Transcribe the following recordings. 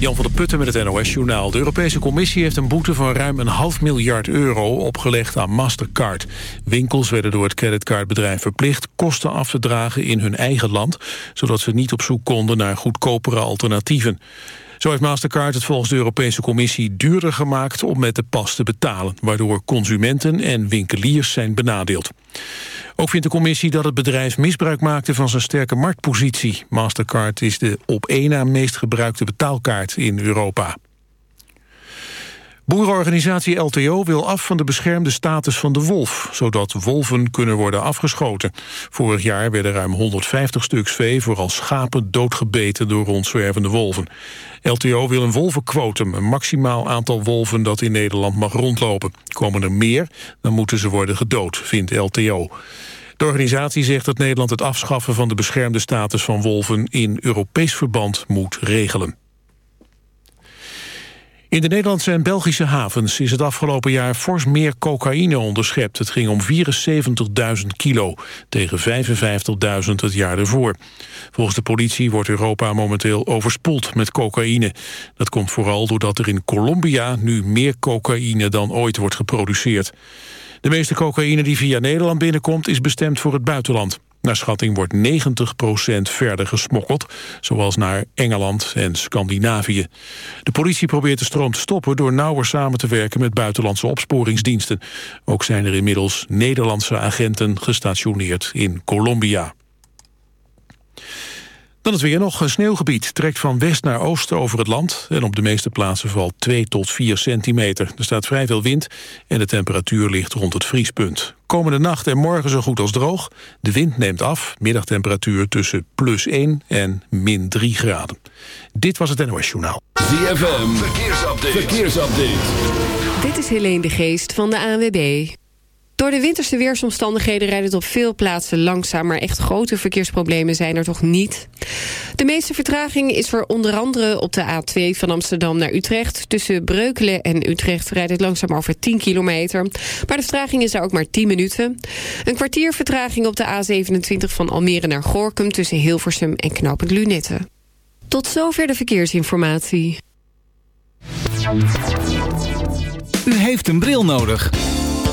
Jan van der Putten met het NOS-journaal. De Europese Commissie heeft een boete van ruim een half miljard euro opgelegd aan Mastercard. Winkels werden door het creditcardbedrijf verplicht kosten af te dragen in hun eigen land, zodat ze niet op zoek konden naar goedkopere alternatieven. Zo heeft Mastercard het volgens de Europese Commissie duurder gemaakt om met de pas te betalen, waardoor consumenten en winkeliers zijn benadeeld. Ook vindt de commissie dat het bedrijf misbruik maakte van zijn sterke marktpositie. Mastercard is de op één na meest gebruikte betaalkaart in Europa. Boerenorganisatie LTO wil af van de beschermde status van de wolf... zodat wolven kunnen worden afgeschoten. Vorig jaar werden ruim 150 stuks vee, vooral schapen, doodgebeten door rondzwervende wolven. LTO wil een wolvenquotum, een maximaal aantal wolven dat in Nederland mag rondlopen. Komen er meer, dan moeten ze worden gedood, vindt LTO. De organisatie zegt dat Nederland het afschaffen van de beschermde status van wolven in Europees verband moet regelen. In de Nederlandse en Belgische havens is het afgelopen jaar fors meer cocaïne onderschept. Het ging om 74.000 kilo tegen 55.000 het jaar ervoor. Volgens de politie wordt Europa momenteel overspoeld met cocaïne. Dat komt vooral doordat er in Colombia nu meer cocaïne dan ooit wordt geproduceerd. De meeste cocaïne die via Nederland binnenkomt is bestemd voor het buitenland. Naar schatting wordt 90% verder gesmokkeld, zoals naar Engeland en Scandinavië. De politie probeert de stroom te stoppen door nauwer samen te werken met buitenlandse opsporingsdiensten. Ook zijn er inmiddels Nederlandse agenten gestationeerd in Colombia. Dan het weer nog. Een sneeuwgebied trekt van west naar oost over het land... en op de meeste plaatsen valt 2 tot 4 centimeter. Er staat vrij veel wind en de temperatuur ligt rond het vriespunt. Komende nacht en morgen zo goed als droog. De wind neemt af, middagtemperatuur tussen plus 1 en min 3 graden. Dit was het NOS Journaal. ZFM, verkeersupdate. verkeersupdate. Dit is Helene de Geest van de ANWB. Door de winterse weersomstandigheden rijdt het op veel plaatsen langzaam... maar echt grote verkeersproblemen zijn er toch niet. De meeste vertraging is er onder andere op de A2 van Amsterdam naar Utrecht. Tussen Breukelen en Utrecht rijdt het langzaam over 10 kilometer. Maar de vertraging is daar ook maar 10 minuten. Een kwartier vertraging op de A27 van Almere naar Gorkum... tussen Hilversum en Knopend Lunette. Tot zover de verkeersinformatie. U heeft een bril nodig.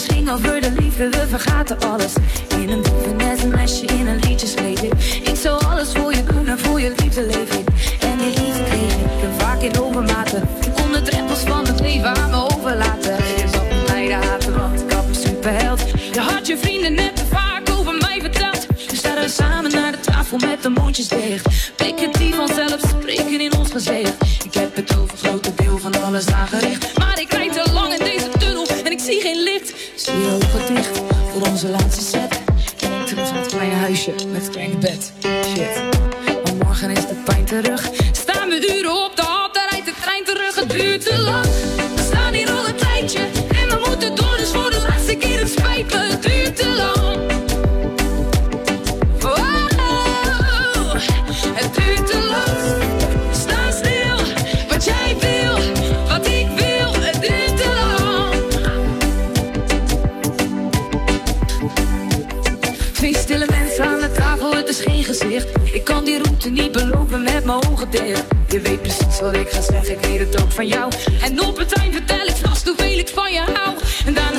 alles ging over de liefde, we vergaten alles. In een diepe net een meisje in een liedjesleed. Ik zou alles voor je kunnen voor je liefde leven. En die liefde kreeg ik vaak in overmaten. Ik kon de drempels van het leven aan me overlaten. Je zat me bij de haten, want ik had een superheld. Je had je vrienden net te vaak over mij verteld. We staan samen naar de tafel met de mondjes dicht. Blikken die vanzelf spreken in ons gezicht. Ik heb het over grote deel van alles aangericht niet beloven met mijn hoge dicht. Je weet precies wat ik ga zeggen, ik weet het ook van jou. En op het eind vertel ik vast hoeveel ik van je hou. En daarna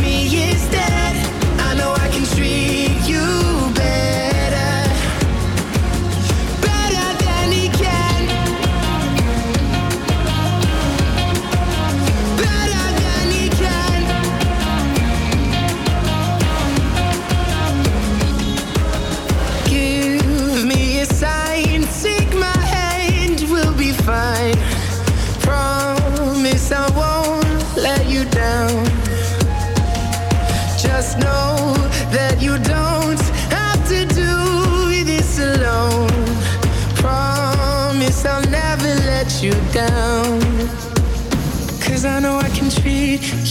me is dead.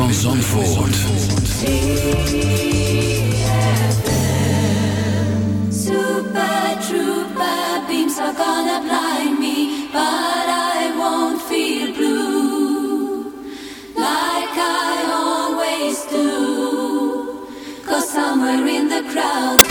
van Zandvoort. Super trooper beams are gonna blind me, but I won't feel blue like I always do. Cause somewhere in the crowd.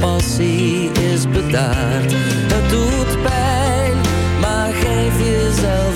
passie is bedaard. Het doet pijn, maar geef jezelf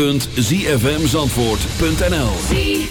www.zfmzandvoort.nl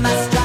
my strength.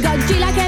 Got G like